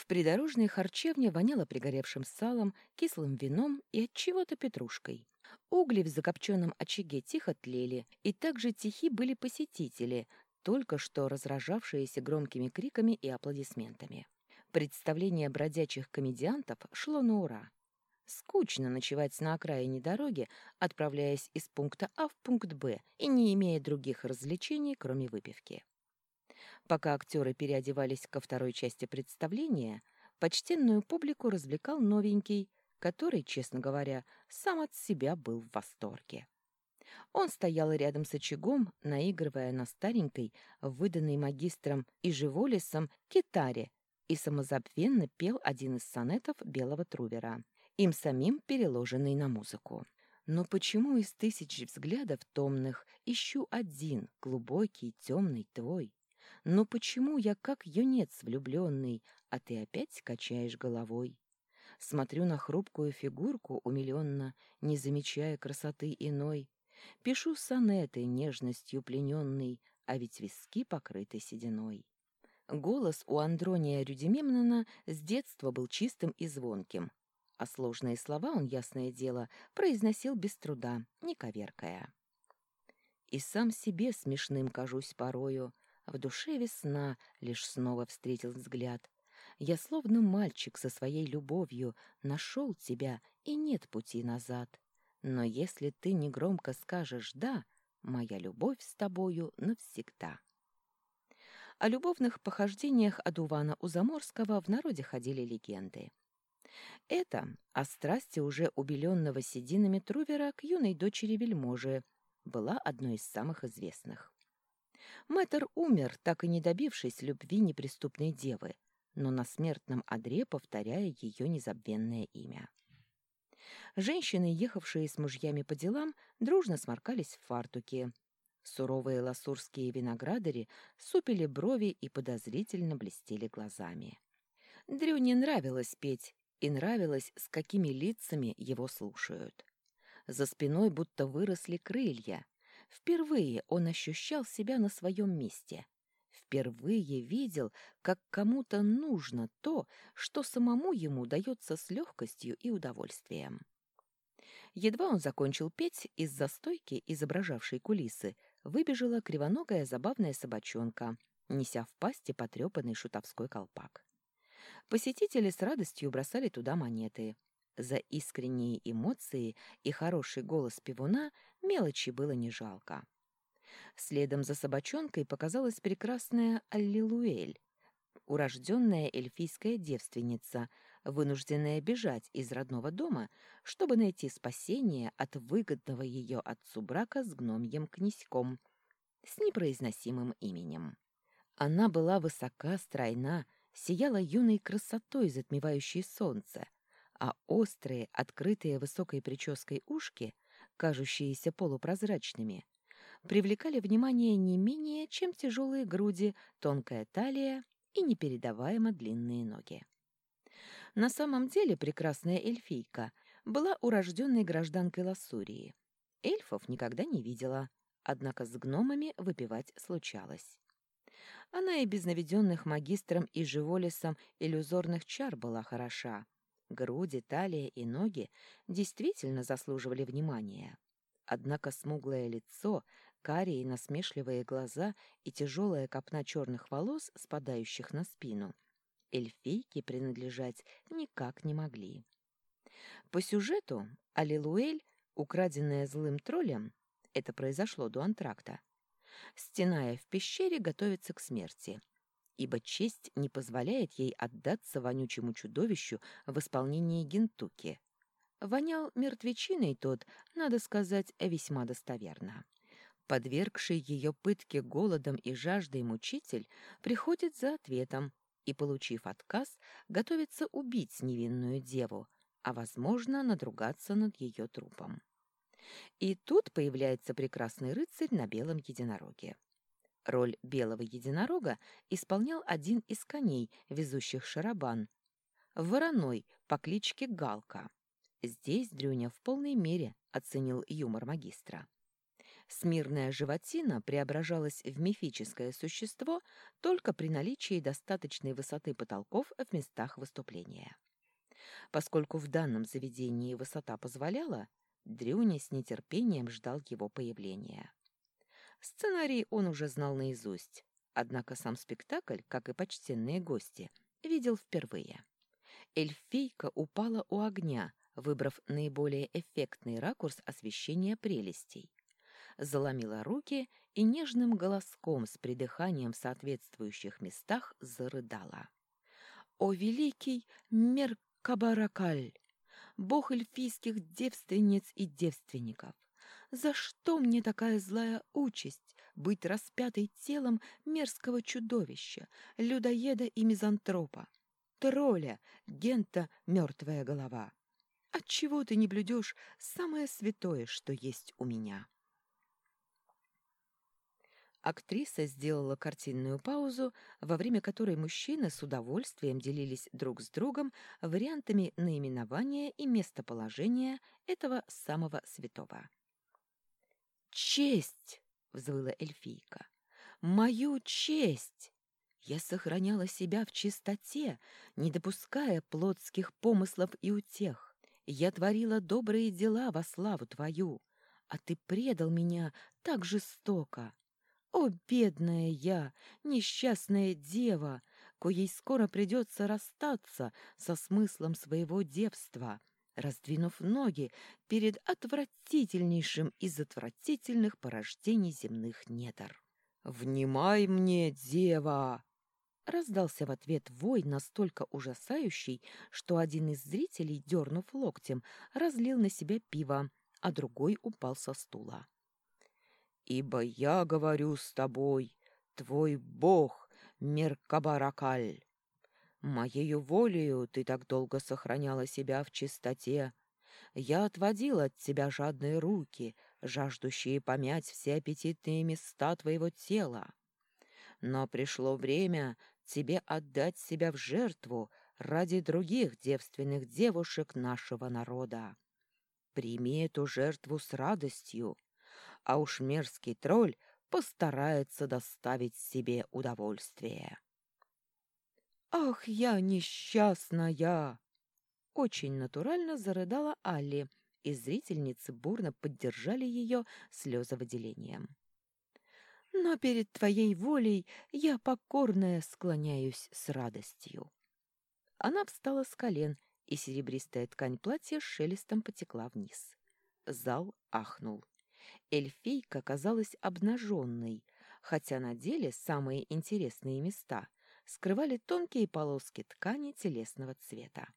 В придорожной харчевне воняло пригоревшим салом, кислым вином и от чего-то петрушкой. Угли в закопченном очаге тихо тлели, и также тихи были посетители, только что разражавшиеся громкими криками и аплодисментами. Представление бродячих комедиантов шло на ура. Скучно ночевать на окраине дороги, отправляясь из пункта А в пункт Б и не имея других развлечений, кроме выпивки. Пока актеры переодевались ко второй части представления, почтенную публику развлекал новенький, который, честно говоря, сам от себя был в восторге. Он стоял рядом с очагом, наигрывая на старенькой, выданной магистром и живолесом, гитаре, и самозабвенно пел один из сонетов Белого Трувера им самим переложенный на музыку. Но почему из тысяч взглядов томных ищу один, глубокий, темный твой? Но почему я как юнец влюбленный, а ты опять качаешь головой? Смотрю на хрупкую фигурку умиленно, не замечая красоты иной. Пишу сонеты нежностью плененный, а ведь виски покрыты сединой. Голос у Андрония Рюдимемнона с детства был чистым и звонким, а сложные слова он, ясное дело, произносил без труда, не коверкая. И сам себе смешным кажусь порою, в душе весна лишь снова встретил взгляд. Я словно мальчик со своей любовью нашел тебя, и нет пути назад. Но если ты негромко скажешь «да», моя любовь с тобою навсегда. О любовных похождениях Адувана Узаморского в народе ходили легенды. Это о страсти уже убеленного сединами Трувера к юной дочери вельможи была одной из самых известных. Мэтр умер, так и не добившись любви неприступной девы, но на смертном одре повторяя ее незабвенное имя. Женщины, ехавшие с мужьями по делам, дружно сморкались в фартуке. Суровые ласурские виноградари супили брови и подозрительно блестели глазами. Дрю не нравилось петь, и нравилось, с какими лицами его слушают. За спиной будто выросли крылья. Впервые он ощущал себя на своем месте. Впервые видел, как кому-то нужно то, что самому ему дается с легкостью и удовольствием. Едва он закончил петь, из застойки, изображавшей кулисы, выбежала кривоногая забавная собачонка, неся в пасти потрепанный шутовской колпак. Посетители с радостью бросали туда монеты. За искренние эмоции и хороший голос пивуна мелочи было не жалко. Следом за собачонкой показалась прекрасная Аллилуэль, урожденная эльфийская девственница, вынужденная бежать из родного дома, чтобы найти спасение от выгодного ее отцу брака с гномьем князьком с непроизносимым именем. Она была высока, стройна, сияла юной красотой, затмевающей солнце, а острые, открытые высокой прической ушки, кажущиеся полупрозрачными, привлекали внимание не менее, чем тяжелые груди, тонкая талия и непередаваемо длинные ноги. На самом деле прекрасная эльфийка была урожденной гражданкой Лассурии. Эльфов никогда не видела, однако с гномами выпивать случалось. Она и без наведенных магистром и живолесом иллюзорных чар была хороша. Груди, талия и ноги действительно заслуживали внимания. Однако смуглое лицо, карие насмешливые глаза и тяжелая копна черных волос, спадающих на спину, эльфийке принадлежать никак не могли. По сюжету Алилуэль, украденная злым троллем, это произошло до антракта, стеная в пещере, готовится к смерти, ибо честь не позволяет ей отдаться вонючему чудовищу в исполнении гентуки. Вонял мертвечиной тот, надо сказать, весьма достоверно. Подвергший ее пытке голодом и жаждой мучитель приходит за ответом и, получив отказ, готовится убить невинную деву, а, возможно, надругаться над ее трупом. И тут появляется прекрасный рыцарь на белом единороге. Роль белого единорога исполнял один из коней, везущих шарабан, вороной по кличке Галка. Здесь Дрюня в полной мере оценил юмор магистра. Смирная животина преображалась в мифическое существо только при наличии достаточной высоты потолков в местах выступления. Поскольку в данном заведении высота позволяла, Дрюня с нетерпением ждал его появления. Сценарий он уже знал наизусть, однако сам спектакль, как и почтенные гости, видел впервые. Эльфийка упала у огня, выбрав наиболее эффектный ракурс освещения прелестей. Заломила руки и нежным голоском с придыханием в соответствующих местах зарыдала. «О великий Меркабаракаль! Бог эльфийских девственниц и девственников! За что мне такая злая участь быть распятой телом мерзкого чудовища, людоеда и мизантропа, тролля, гента мертвая голова? Отчего ты не блюдешь самое святое, что есть у меня?» Актриса сделала картинную паузу, во время которой мужчины с удовольствием делились друг с другом вариантами наименования и местоположения этого самого святого. «Честь!» — взвыла эльфийка. «Мою честь!» Я сохраняла себя в чистоте, не допуская плотских помыслов и утех. Я творила добрые дела во славу твою, а ты предал меня так жестоко. О, бедная я, несчастная дева, коей скоро придется расстаться со смыслом своего девства, раздвинув ноги перед отвратительнейшим из отвратительных порождений земных недр. «Внимай мне, дева!» Раздался в ответ вой настолько ужасающий, что один из зрителей, дернув локтем, разлил на себя пиво, а другой упал со стула. Ибо я говорю с тобой, твой бог, Меркабаракаль. Моею волею ты так долго сохраняла себя в чистоте. Я отводил от тебя жадные руки, жаждущие помять все аппетитные места твоего тела. Но пришло время тебе отдать себя в жертву ради других девственных девушек нашего народа. Прими эту жертву с радостью а уж мерзкий тролль постарается доставить себе удовольствие. «Ах, я несчастная!» Очень натурально зарыдала Алли, и зрительницы бурно поддержали ее слезовыделением. «Но перед твоей волей я покорная склоняюсь с радостью». Она встала с колен, и серебристая ткань платья шелестом потекла вниз. Зал ахнул эльфийка казалась обнаженной, хотя на деле самые интересные места скрывали тонкие полоски ткани телесного цвета.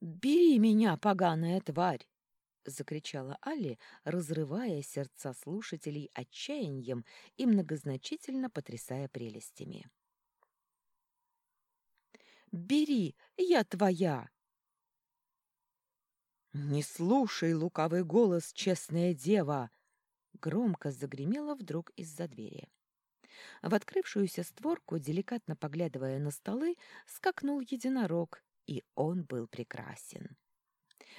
«Бери меня, поганая тварь!» — закричала Али, разрывая сердца слушателей отчаянием и многозначительно потрясая прелестями. «Бери, я твоя!» «Не слушай лукавый голос, честная дева!» Громко загремело вдруг из-за двери. В открывшуюся створку, деликатно поглядывая на столы, скакнул единорог, и он был прекрасен.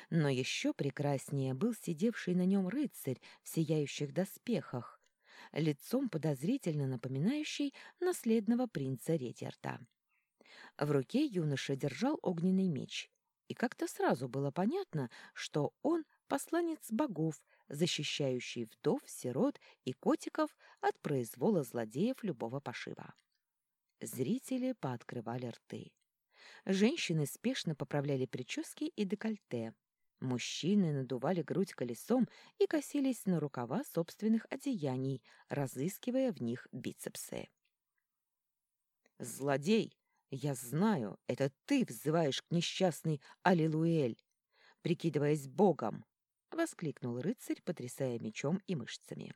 Но еще прекраснее был сидевший на нем рыцарь в сияющих доспехах, лицом подозрительно напоминающий наследного принца Редерта. В руке юноша держал огненный меч — и как-то сразу было понятно, что он посланец богов, защищающий вдов, сирот и котиков от произвола злодеев любого пошива. Зрители пооткрывали рты. Женщины спешно поправляли прически и декольте. Мужчины надували грудь колесом и косились на рукава собственных одеяний, разыскивая в них бицепсы. «Злодей!» Я знаю, это ты взываешь к несчастной Аллилуэль, прикидываясь богом, — воскликнул рыцарь, потрясая мечом и мышцами.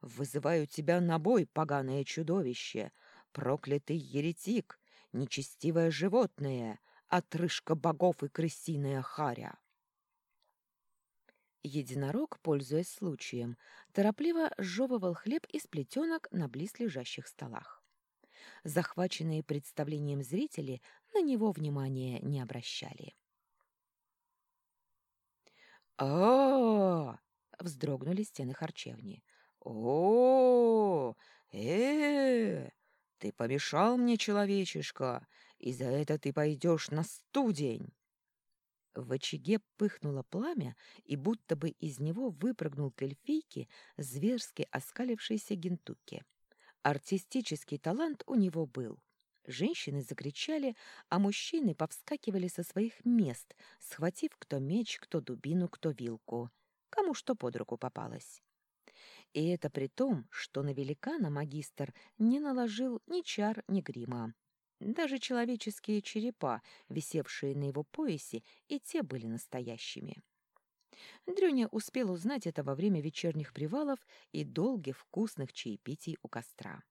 «Вызываю тебя на бой, поганое чудовище, проклятый еретик, нечестивое животное, отрыжка богов и крысиная харя!» Единорог, пользуясь случаем, торопливо сжевывал хлеб из плетенок на близлежащих столах. Захваченные представлением зрители на него внимания не обращали. А, вздрогнули стены харчевни. о э Ты помешал мне, человечишка, и за это ты пойдешь на студень!» В очаге пыхнуло пламя, и будто бы из него выпрыгнул к эльфийке зверски оскалившийся гентуки. Артистический талант у него был. Женщины закричали, а мужчины повскакивали со своих мест, схватив кто меч, кто дубину, кто вилку, кому что под руку попалось. И это при том, что на великана магистр не наложил ни чар, ни грима. Даже человеческие черепа, висевшие на его поясе, и те были настоящими. Дрюня успел узнать это во время вечерних привалов и долгих вкусных чаепитий у костра.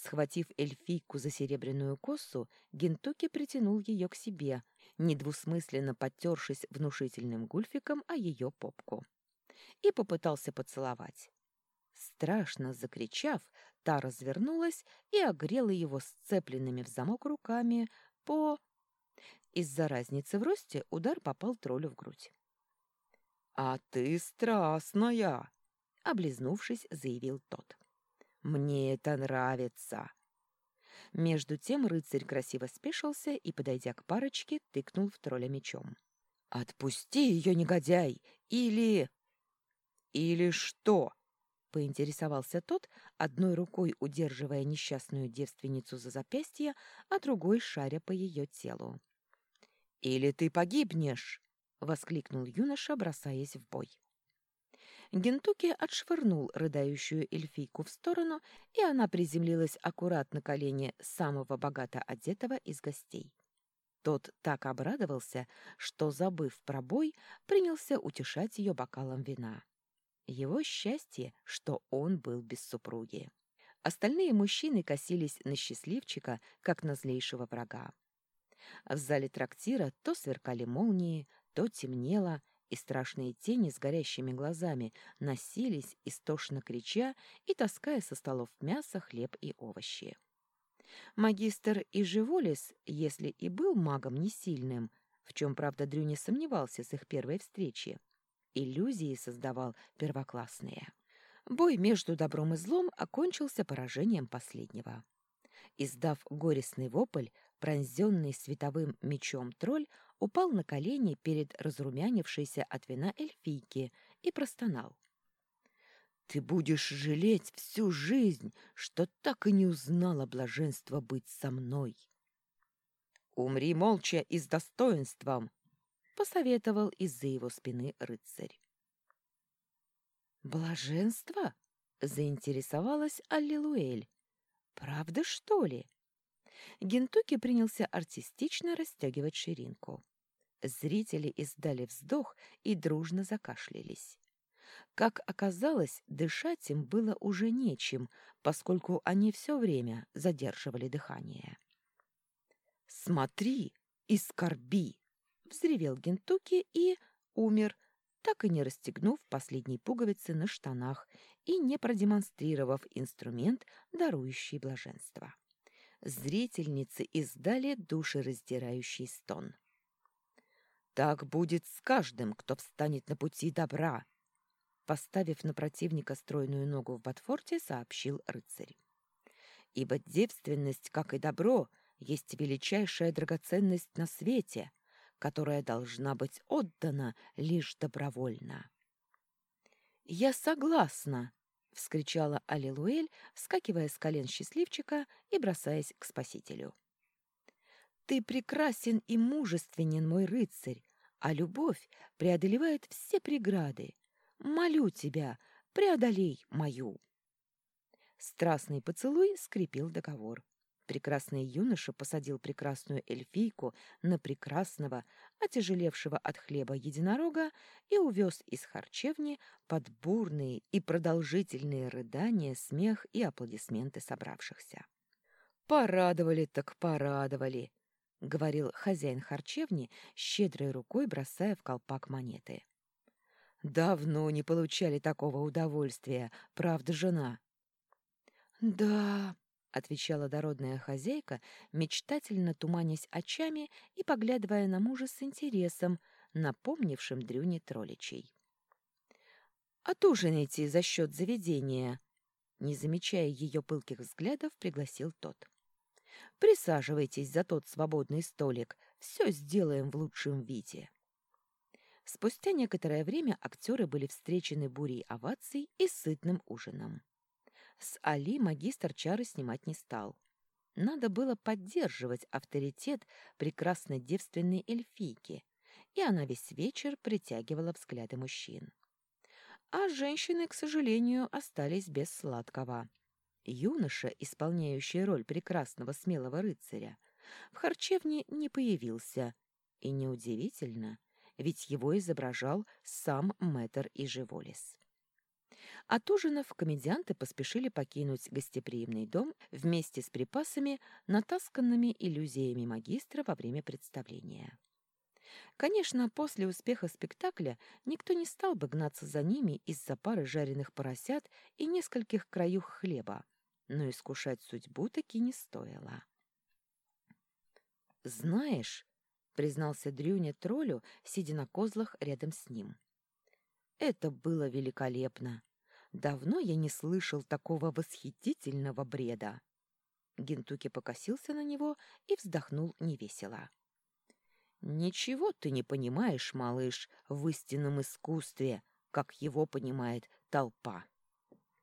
Схватив эльфийку за серебряную косу, Гентуки притянул ее к себе, недвусмысленно подтершись внушительным гульфиком о ее попку. И попытался поцеловать. Страшно закричав, та развернулась и огрела его сцепленными в замок руками по... Из-за разницы в росте удар попал троллю в грудь. «А ты страстная!» — облизнувшись, заявил тот. «Мне это нравится!» Между тем рыцарь красиво спешился и, подойдя к парочке, тыкнул в тролля мечом. «Отпусти ее, негодяй! Или...» «Или что?» — поинтересовался тот, одной рукой удерживая несчастную девственницу за запястье, а другой шаря по ее телу. «Или ты погибнешь!» — воскликнул юноша, бросаясь в бой. Гентуки отшвырнул рыдающую эльфийку в сторону, и она приземлилась аккуратно на колени самого богато одетого из гостей. Тот так обрадовался, что, забыв про бой, принялся утешать ее бокалом вина. Его счастье, что он был без супруги. Остальные мужчины косились на счастливчика, как на злейшего врага. В зале трактира то сверкали молнии, то темнело, и страшные тени с горящими глазами носились, истошно крича и таская со столов мясо, хлеб и овощи. Магистр Ижеволис, если и был магом не сильным, в чем, правда, Дрю не сомневался с их первой встречи, иллюзии создавал первоклассные. Бой между добром и злом окончился поражением последнего. Издав горестный вопль, пронзенный световым мечом тролль упал на колени перед разрумянившейся от вина эльфийки и простонал. «Ты будешь жалеть всю жизнь, что так и не узнала блаженства быть со мной!» «Умри молча и с достоинством!» посоветовал из-за его спины рыцарь. «Блаженство?» — заинтересовалась Аллилуэль. «Правда, что ли?» Гентуки принялся артистично расстегивать ширинку. Зрители издали вздох и дружно закашлялись. Как оказалось, дышать им было уже нечем, поскольку они все время задерживали дыхание. «Смотри и скорби!» взревел Гентуки и умер, так и не расстегнув последней пуговицы на штанах и не продемонстрировав инструмент, дарующий блаженство. Зрительницы издали душераздирающий стон. «Так будет с каждым, кто встанет на пути добра!» Поставив на противника стройную ногу в ботфорте, сообщил рыцарь. «Ибо девственность, как и добро, есть величайшая драгоценность на свете, которая должна быть отдана лишь добровольно. «Я согласна!» — вскричала Аллилуэль, вскакивая с колен счастливчика и бросаясь к спасителю. «Ты прекрасен и мужественен, мой рыцарь, а любовь преодолевает все преграды. Молю тебя, преодолей мою!» Страстный поцелуй скрепил договор. Прекрасный юноша посадил прекрасную эльфийку на прекрасного, отяжелевшего от хлеба единорога и увез из харчевни под бурные и продолжительные рыдания, смех и аплодисменты собравшихся. «Порадовали так порадовали!» — говорил хозяин харчевни, щедрой рукой бросая в колпак монеты. «Давно не получали такого удовольствия, правда, жена?» «Да», — отвечала дородная хозяйка, мечтательно туманясь очами и поглядывая на мужа с интересом, напомнившим Дрюне тролличей. «Отужинайте за счет заведения», — не замечая ее пылких взглядов, пригласил тот. «Присаживайтесь за тот свободный столик, все сделаем в лучшем виде». Спустя некоторое время актеры были встречены бурей оваций и сытным ужином. С Али магистр чары снимать не стал. Надо было поддерживать авторитет прекрасной девственной эльфийки, и она весь вечер притягивала взгляды мужчин. А женщины, к сожалению, остались без сладкого. Юноша, исполняющий роль прекрасного смелого рыцаря, в харчевне не появился. И неудивительно, ведь его изображал сам мэтр Ижеволис. От ужинов комедианты поспешили покинуть гостеприимный дом вместе с припасами, натасканными иллюзиями магистра во время представления. Конечно, после успеха спектакля никто не стал бы гнаться за ними из-за пары жареных поросят и нескольких краюх хлеба, но искушать судьбу таки не стоило. «Знаешь», — признался Дрюня троллю, сидя на козлах рядом с ним, — «это было великолепно. Давно я не слышал такого восхитительного бреда». Гентуки покосился на него и вздохнул невесело. «Ничего ты не понимаешь, малыш, в истинном искусстве, как его понимает толпа».